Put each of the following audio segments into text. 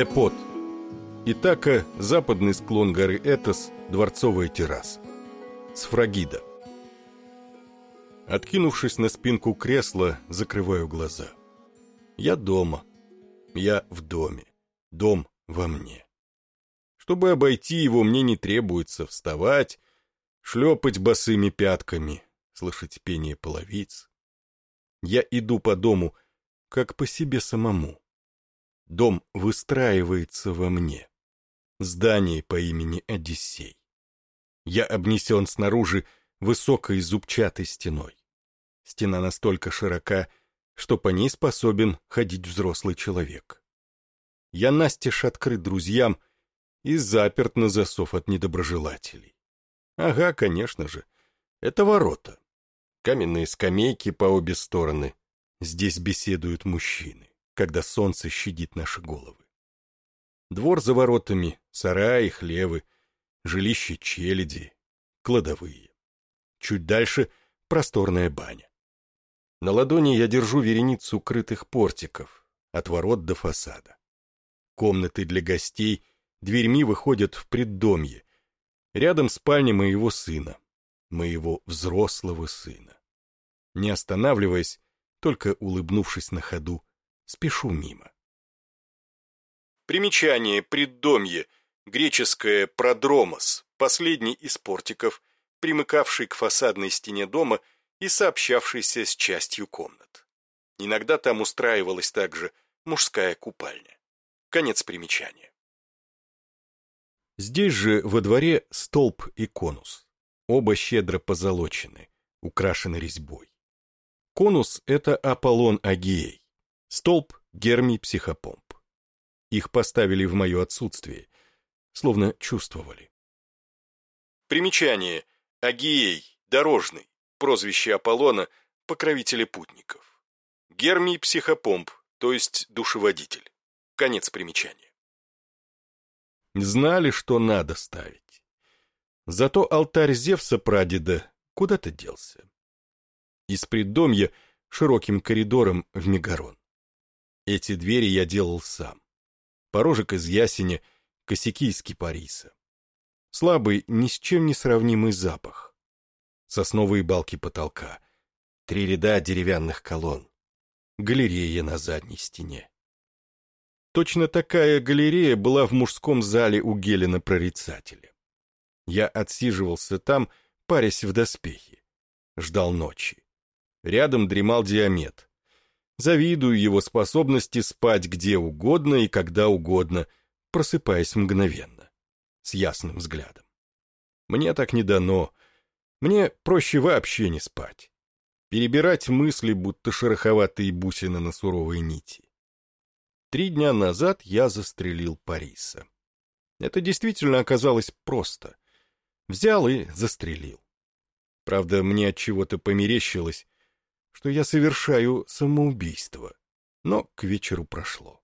Эпот. Итака, западный склон горы Этос, дворцовая терраса. Сфрагида. Откинувшись на спинку кресла, закрываю глаза. Я дома. Я в доме. Дом во мне. Чтобы обойти его, мне не требуется вставать, шлепать босыми пятками, слышать пение половиц. Я иду по дому, как по себе самому. Дом выстраивается во мне. Здание по имени Одиссей. Я обнесен снаружи высокой зубчатой стеной. Стена настолько широка, что по ней способен ходить взрослый человек. Я настежь открыт друзьям и заперт на засов от недоброжелателей. Ага, конечно же, это ворота. Каменные скамейки по обе стороны. Здесь беседуют мужчины, когда солнце щадит наши головы. Двор за воротами, сараи, хлевы, жилище челяди, кладовые. Чуть дальше просторная баня. На ладони я держу вереницу крытых портиков, от ворот до фасада. Комнаты для гостей дверьми выходят в преддомье. Рядом спальня моего сына, моего взрослого сына. Не останавливаясь, только улыбнувшись на ходу, спешу мимо. Примечание преддомье, греческое продромос, последний из портиков, примыкавший к фасадной стене дома и сообщавшийся с частью комнат. Иногда там устраивалась также мужская купальня. Конец примечания. Здесь же во дворе столб и конус. Оба щедро позолочены, украшены резьбой. Конус — это Аполлон Агией, столб — Гермий Психопомп. Их поставили в мое отсутствие, словно чувствовали. Примечание. Агией, дорожный, прозвище Аполлона, покровителя путников. Гермий Психопомп, то есть душеводитель. Конец примечания. Знали, что надо ставить. Зато алтарь Зевса прадеда куда-то делся. Из преддомья широким коридором в Мегарон. Эти двери я делал сам. Порожек из ясеня, косяки из кипариса. Слабый, ни с чем не сравнимый запах. Сосновые балки потолка. Три ряда деревянных колонн. Галерея на задней стене. Точно такая галерея была в мужском зале у Гелена-прорицателя. Я отсиживался там, парясь в доспехи. Ждал ночи. Рядом дремал Диамет. Завидую его способности спать где угодно и когда угодно, просыпаясь мгновенно, с ясным взглядом. Мне так не дано. Мне проще вообще не спать. Перебирать мысли, будто шероховатые бусины на суровой нити. Три дня назад я застрелил Париса. Это действительно оказалось просто. Взял и застрелил. Правда, мне от чего-то померещилось, что я совершаю самоубийство. Но к вечеру прошло.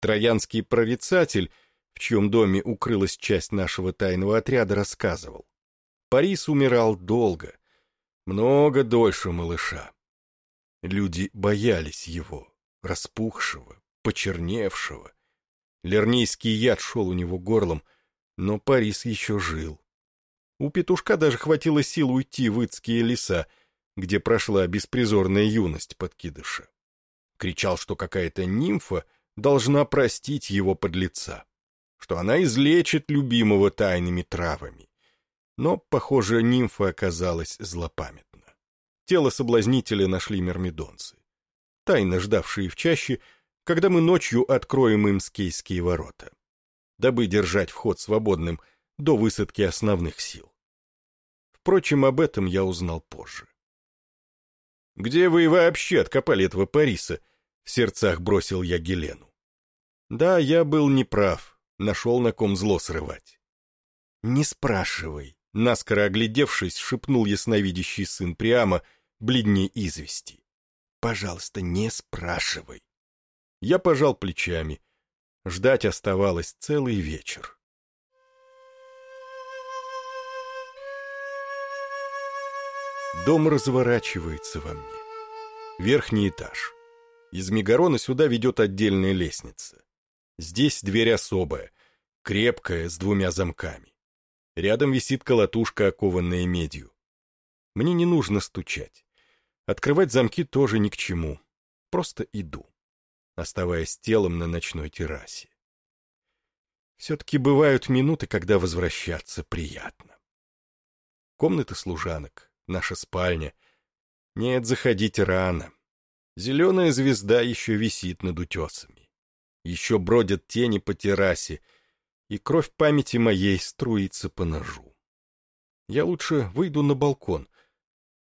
Троянский прорицатель, в чьем доме укрылась часть нашего тайного отряда, рассказывал. Парис умирал долго, много дольше малыша. Люди боялись его, распухшего, почерневшего. Лернейский яд шел у него горлом, но Парис еще жил. У петушка даже хватило сил уйти в Ицкие леса, где прошла беспризорная юность подкидыша. Кричал, что какая-то нимфа должна простить его подлеца, что она излечит любимого тайными травами. Но, похоже, нимфа оказалась злопамятна. Тело соблазнителя нашли мермидонцы. Тайно ждавшие в чаще когда мы ночью откроем им скейские ворота, дабы держать вход свободным до высадки основных сил. Впрочем, об этом я узнал позже. «Где вы вообще откопали этого Париса?» — в сердцах бросил я Гелену. «Да, я был неправ, нашел на ком зло срывать». «Не спрашивай», — наскоро оглядевшись, шепнул ясновидящий сын Приама, бледней извести. «Пожалуйста, не спрашивай». Я пожал плечами. Ждать оставалось целый вечер. Дом разворачивается во мне. Верхний этаж. Из Мегарона сюда ведет отдельная лестница. Здесь дверь особая, крепкая, с двумя замками. Рядом висит колотушка, окованная медью. Мне не нужно стучать. Открывать замки тоже ни к чему. Просто иду, оставаясь телом на ночной террасе. Все-таки бывают минуты, когда возвращаться приятно. Комната служанок, наша спальня. Нет, заходить рано. Зеленая звезда еще висит над утесами. Еще бродят тени по террасе, и кровь памяти моей струится по ножу. Я лучше выйду на балкон.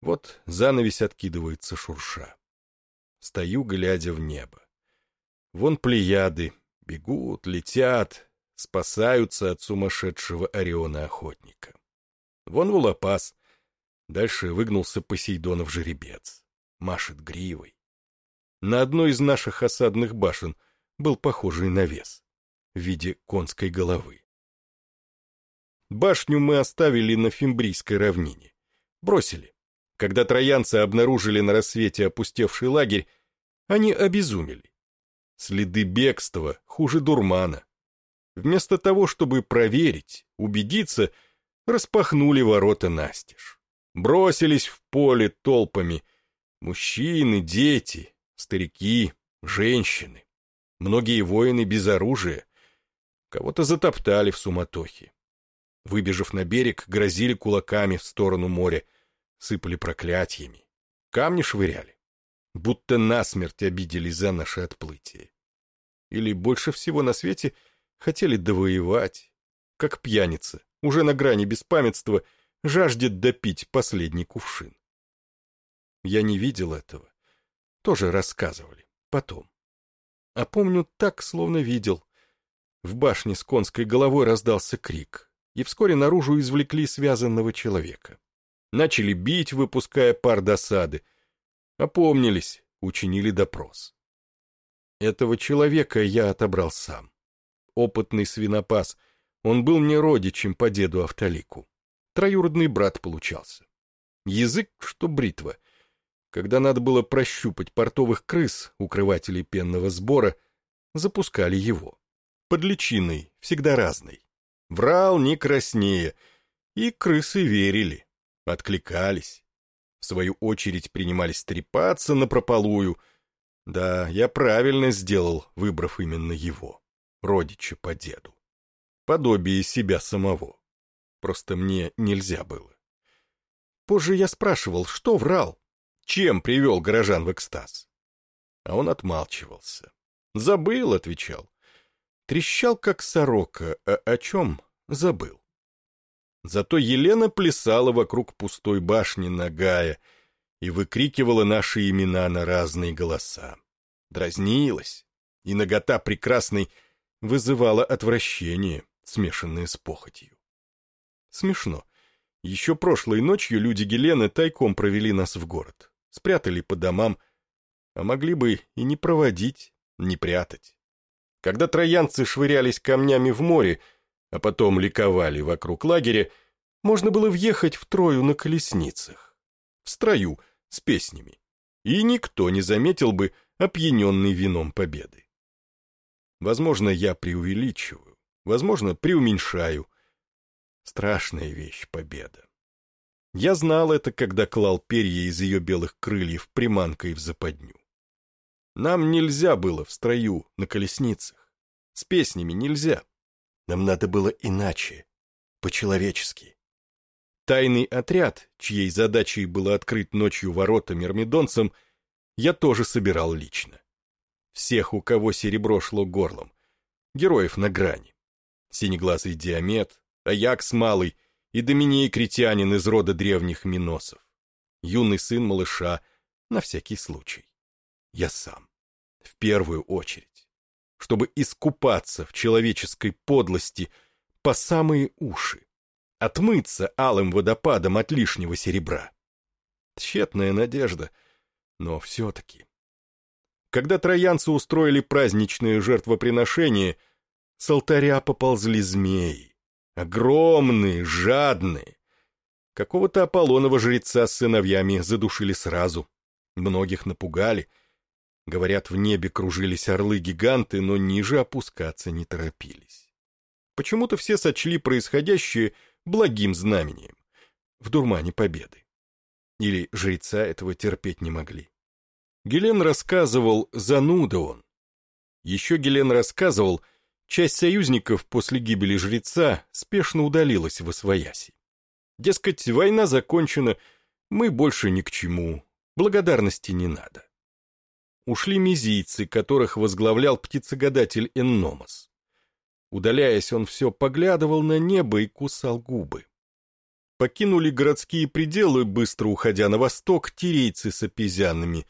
Вот занавесь откидывается шурша. Стою, глядя в небо. Вон плеяды, бегут, летят, спасаются от сумасшедшего Ориона-охотника. Вон Вулапас. Дальше выгнулся Посейдонов жеребец. Машет гривой. На одной из наших осадных башен был похожий навес в виде конской головы. Башню мы оставили на Фимбрийской равнине. Бросили. Когда троянцы обнаружили на рассвете опустевший лагерь, они обезумели. Следы бегства хуже дурмана. Вместо того, чтобы проверить, убедиться, распахнули ворота настежь. Бросились в поле толпами. Мужчины, дети, старики, женщины. Многие воины без оружия. Кого-то затоптали в суматохе. Выбежав на берег, грозили кулаками в сторону моря, сыпали проклятиями. Камни швыряли. Будто насмерть обиделись за наше отплытие. Или больше всего на свете хотели довоевать. Как пьяница, уже на грани беспамятства, жаждет допить последний кувшин. Я не видел этого. Тоже рассказывали. Потом. А помню так, словно видел. В башне с конской головой раздался крик, и вскоре наружу извлекли связанного человека. Начали бить, выпуская пар досады. Опомнились, учинили допрос. Этого человека я отобрал сам. Опытный свинопас. Он был мне родичем по деду Автолику. Троюродный брат получался. Язык, что бритва. Когда надо было прощупать портовых крыс, укрывателей пенного сбора, запускали его. Под личиной, всегда разной. Врал не краснее, и крысы верили, откликались. В свою очередь принимались трепаться напропалую. Да, я правильно сделал, выбрав именно его, родича по деду. Подобие себя самого. Просто мне нельзя было. Позже я спрашивал, что врал, чем привел горожан в экстаз. А он отмалчивался. Забыл, отвечал. Трещал, как сорока, а о чем забыл. Зато Елена плясала вокруг пустой башни нагая и выкрикивала наши имена на разные голоса. Дразнилась, и нагота прекрасной вызывала отвращение, смешанное с похотью. Смешно. Еще прошлой ночью люди Гелены тайком провели нас в город, спрятали по домам, а могли бы и не проводить, не прятать. Когда троянцы швырялись камнями в море, а потом ликовали вокруг лагеря, можно было въехать в Трою на колесницах, в строю, с песнями, и никто не заметил бы опьяненный вином победы. Возможно, я преувеличиваю, возможно, преуменьшаю. Страшная вещь победа. Я знал это, когда клал перья из ее белых крыльев приманкой в западню. Нам нельзя было в строю, на колесницах. С песнями нельзя. Нам надо было иначе, по-человечески. Тайный отряд, чьей задачей было открыть ночью ворота мирмидонцам, я тоже собирал лично. Всех, у кого серебро шло горлом. Героев на грани. Синеглазый Диамет, Аякс Малый и Доминий Критянин из рода древних Миносов. Юный сын малыша, на всякий случай. Я сам в первую очередь, чтобы искупаться в человеческой подлости по самые уши, отмыться алым водопадом от лишнего серебра. Тщетная надежда, но все-таки. Когда троянцы устроили праздничное жертвоприношение, с алтаря поползли змеи, огромные, жадные. Какого-то Аполлонова жреца с сыновьями задушили сразу, многих напугали — Говорят, в небе кружились орлы-гиганты, но ниже опускаться не торопились. Почему-то все сочли происходящее благим знамением, в дурмане победы. Или жреца этого терпеть не могли. Гелен рассказывал, зануда он. Еще Гелен рассказывал, часть союзников после гибели жреца спешно удалилась в Освояси. Дескать, война закончена, мы больше ни к чему, благодарности не надо. Ушли мизийцы, которых возглавлял птицегадатель Энномос. Удаляясь, он все поглядывал на небо и кусал губы. Покинули городские пределы, быстро уходя на восток, тирейцы с опизянами.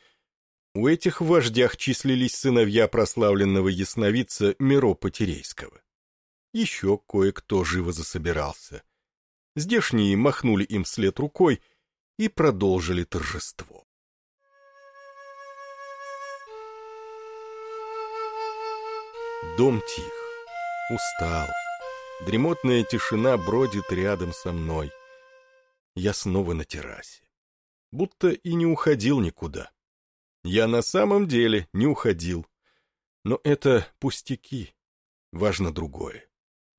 У этих вождях числились сыновья прославленного ясновидца Миропа Тирейского. Еще кое-кто живо засобирался. Здешние махнули им вслед рукой и продолжили торжество. Дом тих. Устал. Дремотная тишина бродит рядом со мной я снова на террасе. Будто и не уходил никуда. Я на самом деле не уходил. Но это пустяки. Важно другое.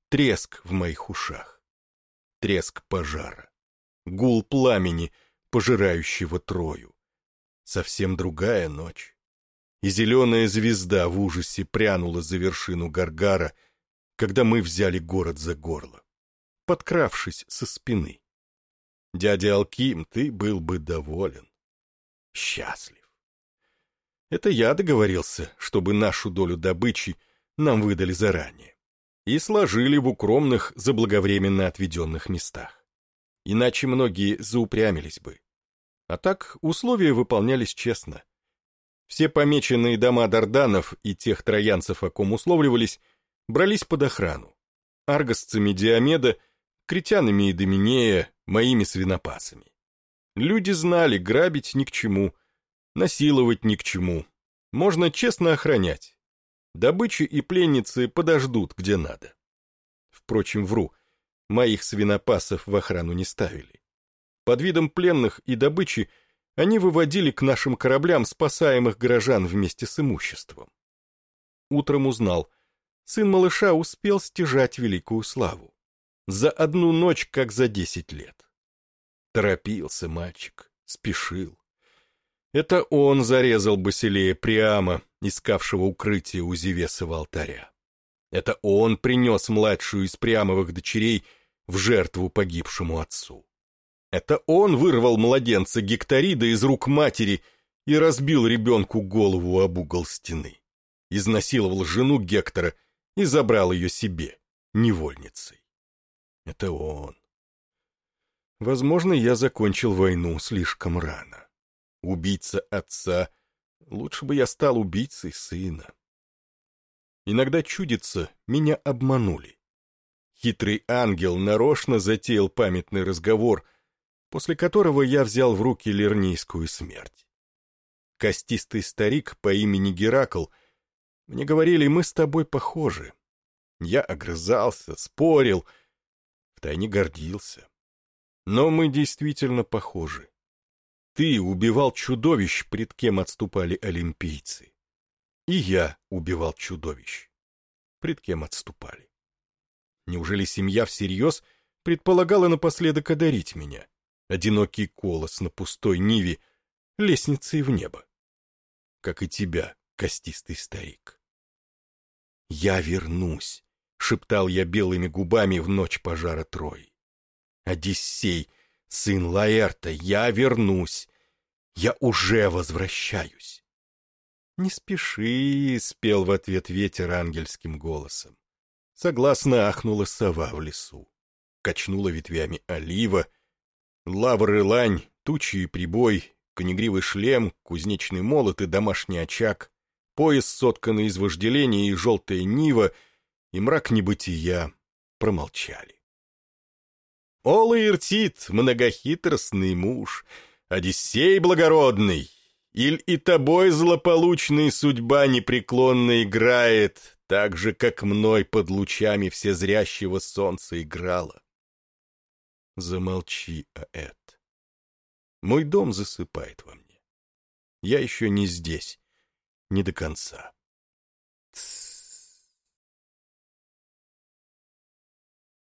Треск в моих ушах. Треск пожара. Гул пламени, пожирающего Трою. Совсем другая ночь. И зеленая звезда в ужасе прянула за вершину Гаргара, когда мы взяли город за горло, подкравшись со спины. Дядя Алким, ты был бы доволен. Счастлив. Это я договорился, чтобы нашу долю добычи нам выдали заранее. И сложили в укромных, заблаговременно отведенных местах. Иначе многие заупрямились бы. А так условия выполнялись честно. Все помеченные дома Дарданов и тех троянцев, о ком условливались, брались под охрану. Аргосцами Диомеда, критянами и Доминея, моими свинопасами. Люди знали, грабить ни к чему, насиловать ни к чему. Можно честно охранять. Добычи и пленницы подождут, где надо. Впрочем, вру, моих свинопасов в охрану не ставили. Под видом пленных и добычи они выводили к нашим кораблям спасаемых горожан вместе с имуществом. Утром узнал, сын малыша успел стяжать великую славу. За одну ночь, как за десять лет. Торопился мальчик, спешил. Это он зарезал Басилея Приама, искавшего укрытие у Зевесова алтаря. Это он принес младшую из Приамовых дочерей в жертву погибшему отцу. Это он вырвал младенца Гекторида из рук матери и разбил ребенку голову об угол стены. Изнасиловал жену Гектора и забрал ее себе, невольницей. Это он. Возможно, я закончил войну слишком рано. Убийца отца. Лучше бы я стал убийцей сына. Иногда чудится, меня обманули. Хитрый ангел нарочно затеял памятный разговор, после которого я взял в руки лернийскую смерть. Костистый старик по имени Геракл, мне говорили, мы с тобой похожи. Я огрызался, спорил — втайне гордился. Но мы действительно похожи. Ты убивал чудовищ, пред кем отступали олимпийцы. И я убивал чудовищ, пред кем отступали. Неужели семья всерьез предполагала напоследок одарить меня? Одинокий колос на пустой ниве, лестницей в небо. Как и тебя, костистый старик. Я вернусь, шептал я белыми губами в ночь пожара Трои. Одиссей, сын Лаэрта, я вернусь. Я уже возвращаюсь. Не спеши, спел в ответ ветер ангельским голосом. Согласно ахнула сова в лесу. Качнула ветвями олива. Лавр и лань, тучи и прибой, конегривый шлем, кузнечный молот и домашний очаг, пояс, сотканный из вожделения и желтая нива — и мрак небытия промолчали. О, Лаиртит, многохитростный муж, Одиссей благородный, Иль и тобой злополучный судьба непреклонно играет, Так же, как мной под лучами всезрящего солнца играла. Замолчи, Аэт. Мой дом засыпает во мне. Я еще не здесь. не до конца.